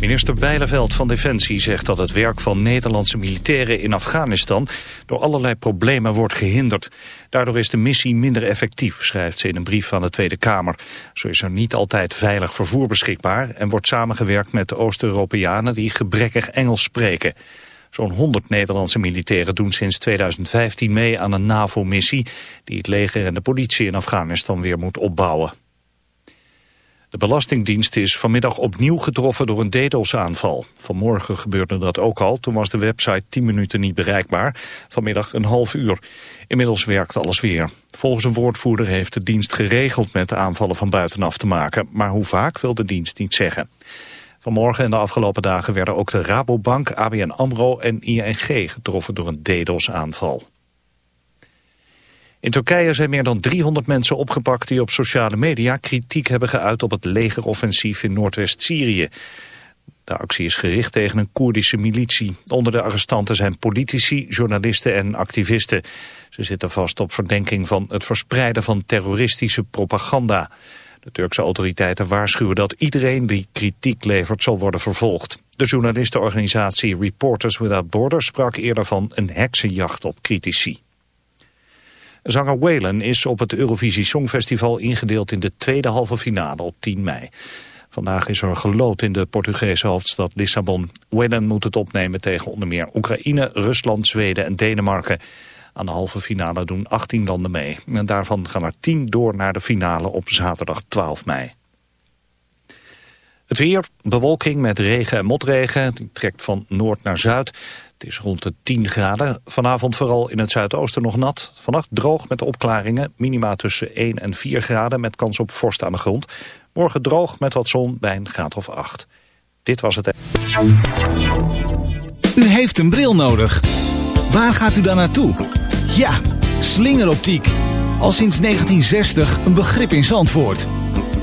Minister Bijleveld van Defensie zegt dat het werk van Nederlandse militairen in Afghanistan door allerlei problemen wordt gehinderd. Daardoor is de missie minder effectief, schrijft ze in een brief aan de Tweede Kamer. Zo is er niet altijd veilig vervoer beschikbaar en wordt samengewerkt met de Oost-Europeanen die gebrekkig Engels spreken. Zo'n 100 Nederlandse militairen doen sinds 2015 mee aan een NAVO-missie die het leger en de politie in Afghanistan weer moet opbouwen. De Belastingdienst is vanmiddag opnieuw getroffen door een DDoS-aanval. Vanmorgen gebeurde dat ook al, toen was de website 10 minuten niet bereikbaar. Vanmiddag een half uur. Inmiddels werkt alles weer. Volgens een woordvoerder heeft de dienst geregeld met de aanvallen van buitenaf te maken. Maar hoe vaak wil de dienst niet zeggen. Vanmorgen en de afgelopen dagen werden ook de Rabobank, ABN AMRO en ING getroffen door een DDoS-aanval. In Turkije zijn meer dan 300 mensen opgepakt die op sociale media kritiek hebben geuit op het legeroffensief in Noordwest-Syrië. De actie is gericht tegen een Koerdische militie. Onder de arrestanten zijn politici, journalisten en activisten. Ze zitten vast op verdenking van het verspreiden van terroristische propaganda. De Turkse autoriteiten waarschuwen dat iedereen die kritiek levert zal worden vervolgd. De journalistenorganisatie Reporters Without Borders sprak eerder van een heksenjacht op critici. Zanger Whalen is op het Eurovisie Songfestival ingedeeld in de tweede halve finale op 10 mei. Vandaag is er gelood in de Portugese hoofdstad Lissabon. Whalen moet het opnemen tegen onder meer Oekraïne, Rusland, Zweden en Denemarken. Aan de halve finale doen 18 landen mee. En daarvan gaan er 10 door naar de finale op zaterdag 12 mei. Het weer, bewolking met regen en motregen. Het trekt van noord naar zuid. Het is rond de 10 graden. Vanavond vooral in het zuidoosten nog nat. Vannacht droog met opklaringen. Minima tussen 1 en 4 graden met kans op vorst aan de grond. Morgen droog met wat zon bij een graad of 8. Dit was het. U heeft een bril nodig. Waar gaat u dan naartoe? Ja, slingeroptiek. Al sinds 1960 een begrip in Zandvoort.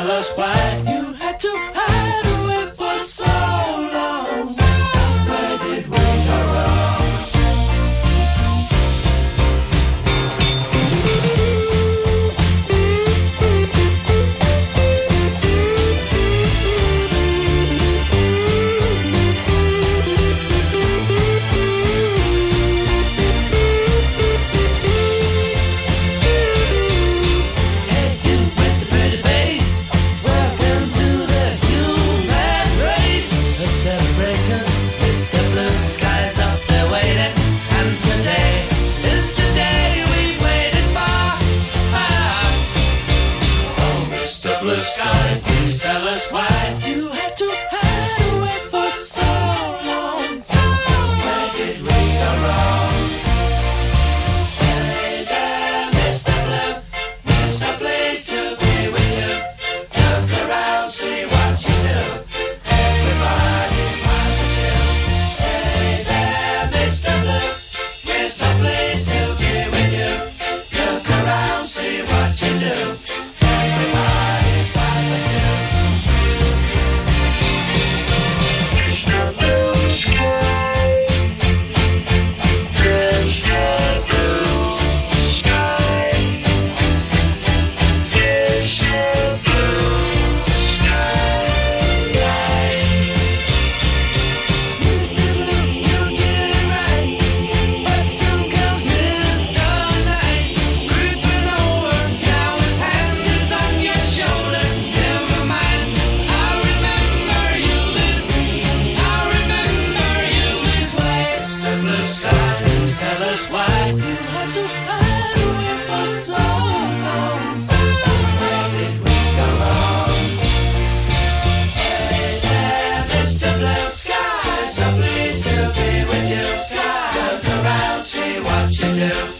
tell us why Please tell us why you had to hide away for so long. Where did we go wrong? Hey there, Mr. Blue Sky, so pleased to be with you. Sky, look around, see what you do.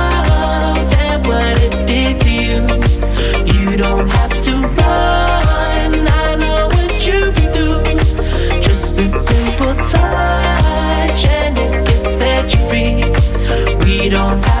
don't have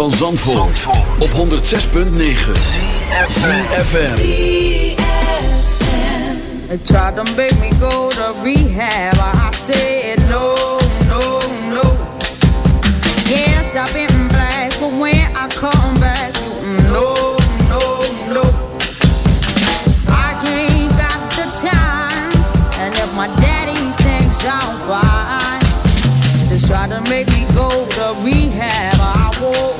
van Zandvoort, op 106.9 CFFM They tried to make me go to rehab. I said no, no, no. Yes, I've been black But when I come back No, no, no. I ain't got the time And if my daddy thinks I'm fine just try to make me go to rehab. I won't